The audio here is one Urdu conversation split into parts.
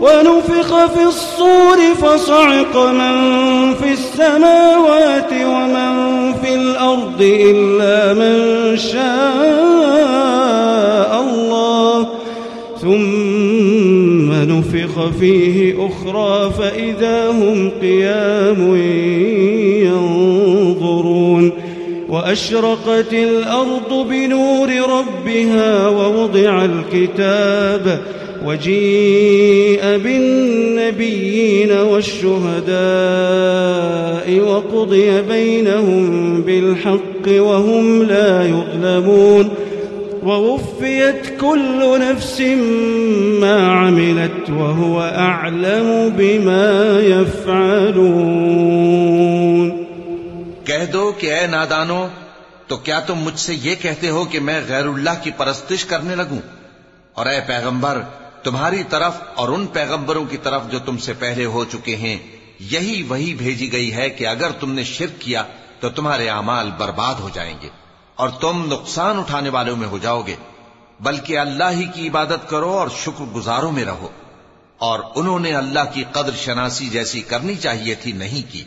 ونفخ في الصور فصعق من في السماوات ومن في الأرض إلا من شاء الله. ثم نفخ فيه أخرى فإذا هم قيام ينظرون. وأشرقت الأرض بنور ربها ووضع الكتاب وجيء بالنبيين والشهداء وقضي بينهم بالحق وهم لا يظلمون ووفيت كل نفس ما عملت وهو أعلم بما يفعلون کہہ دو کہ اے نادانو، تو کیا تم مجھ سے یہ کہتے ہو کہ میں غیر اللہ کی پرستش کرنے لگوں؟ اور اے پیغمبر تمہاری طرف اور ان پیغمبروں کی طرف جو تم سے پہلے ہو چکے ہیں، یہی وہی بھیجی گئی ہے کہ اگر تم نے شرک کیا تو تمہارے اعمال برباد ہو جائیں گے اور تم نقصان اٹھانے والوں میں ہو جاؤ گے۔ بلکہ اللہ ہی کی عبادت کرو اور شکر گزاروں میں رہو۔ اور انہوں نے اللہ کی قدر شناسی جیسی کرنی چاہیے تھی نہیں کی۔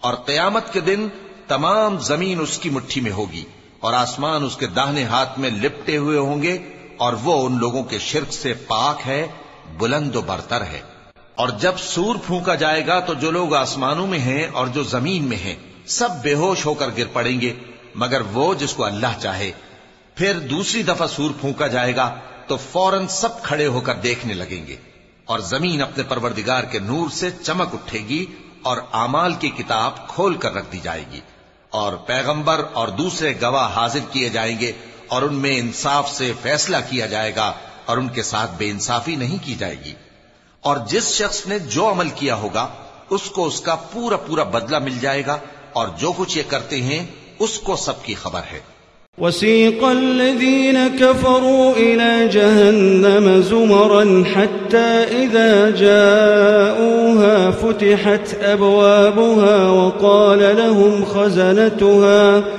اور قیامت کے دن تمام زمین اس کی مٹھی میں ہوگی اور آسمان اس کے داہنے ہاتھ میں لپٹے ہوئے ہوں گے۔ اور وہ ان لوگوں کے شرک سے پاک ہے، بلند و برتر ہے۔ اور جب سور پھونکا جائے گا تو جو لوگ آسمانوں میں ہیں اور جو زمین میں ہیں، سب بے ہوش ہو کر گر پڑیں گے۔ مگر وہ جس کو اللہ چاہے، پھر دوسری دفعہ سور پھونکا جائے گا تو فوراً سب کھڑے ہو کر دیکھنے لگیں گے۔ اور زمین اپنے پروردگار کے نور سے چمک اٹھے گی اور امال کی کتاب کھول کر رکھ دی جائے گی۔ اور پیغمبر اور دوسرے گواہ حاضر کیے جائیں گے اور ان میں انصاف سے فیصلہ کیا جائے گا اور ان کے ساتھ بے انصافی نہیں کی جائے گی۔ اور جس شخص نے جو عمل کیا ہوگا، اس کو اس کا پورا پورا بدلہ مل جائے گا اور جو کچھ یہ کرتے ہیں، اس کو سب کی خبر ہے۔ وسيق الذين كفروا إلى جهنم زمرا حتى إذا جاءوها فتحت أبوابها وقال لهم خزنتها وقال لهم خزنتها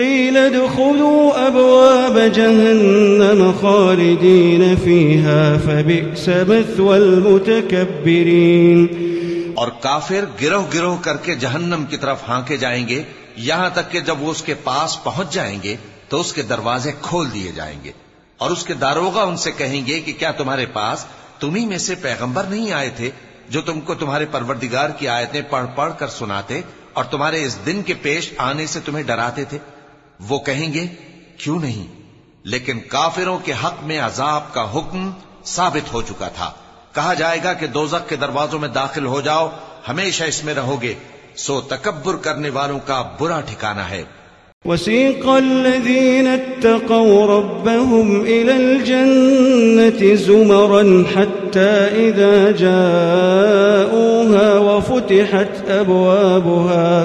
قيل ادخلوا أبواب جهنم خالدين فيها فبئس مثوى المتكبرين. اور کافر گروہ گروہ کر کے جہنم کی طرف ہانکے جائیں گے، یہاں تک کہ جب وہ اس کے پاس پہنچ جائیں گے تو اس کے دروازے کھول دیے جائیں گے۔ اور اس کے داروغہ ان سے کہیں گے کہ کیا تمہارے پاس تمہیں میں سے پیغمبر نہیں آئے تھے جو تم کو تمہارے پروردگار کی آیتیں پڑھ پڑھ کر سناتے اور تمہارے اس دن کے پیش آنے سے تمہیں ڈراتے تھے؟ وہ کہیں گے، کیوں نہیں؟ لیکن کافروں کے حق میں عذاب کا حکم ثابت ہو چکا تھا۔ کہا جائے گا کہ دوزک کے دروازوں میں داخل ہو جاؤ، ہمیشہ اس میں رہو گے۔ سو تکبر کرنے والوں کا برا ٹھکانہ ہے۔ وسيق الذين اتقوا ربهم إلى الجنة زمرا حتى إذا جاءوها وفتحت أبوابها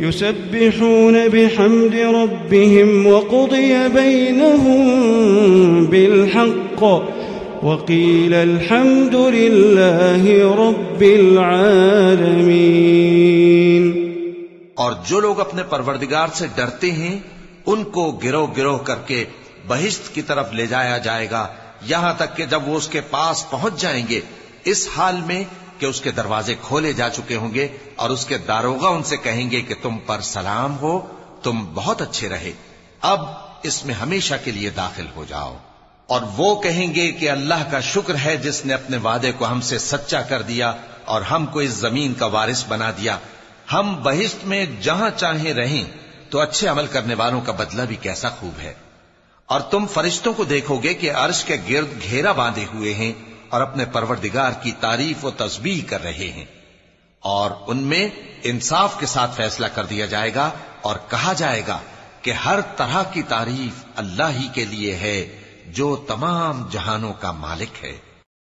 يسبحون بحمد ربهم وقضي بينهم بالحق وقيل الحمد لله رب العالمين اور جو لوگ اپنے پروردگار سے ڈرتے ہیں، ان کو گروہ گروہ کر کے بہشت کی طرف لے جایا جائے گا۔ یہاں تک کہ جب وہ اس کے پاس پہنچ جائیں گے، اس حال میں کہ اس کے دروازے کھولے جا چکے ہوں گے اور اس کے داروغہ ان سے کہیں گے کہ تم پر سلام ہو، تم بہت اچھے رہے۔ اب اس میں ہمیشہ کے لیے داخل ہو جاؤ۔ اور وہ کہیں گے کہ اللہ کا شکر ہے جس نے اپنے وعدے کو ہم سے سچا کر دیا اور ہم کو اس زمین کا وارث بنا دیا۔ ہم بہشت میں جہاں چاہیں رہیں، تو اچھے عمل کرنے والوں کا بدلہ بھی کیسا خوب ہے۔ اور تم فرشتوں کو دیکھو گے کہ عرش کے گرد گھیرا باندھے ہوئے ہیں۔ اور اپنے پروردگار کی تعریف و تسبیح کر رہے ہیں۔ اور ان میں انصاف کے ساتھ فیصلہ کر دیا جائے گا اور کہا جائے گا کہ ہر طرح کی تعریف اللہ ہی کے لیے ہے جو تمام جہانوں کا مالک ہے۔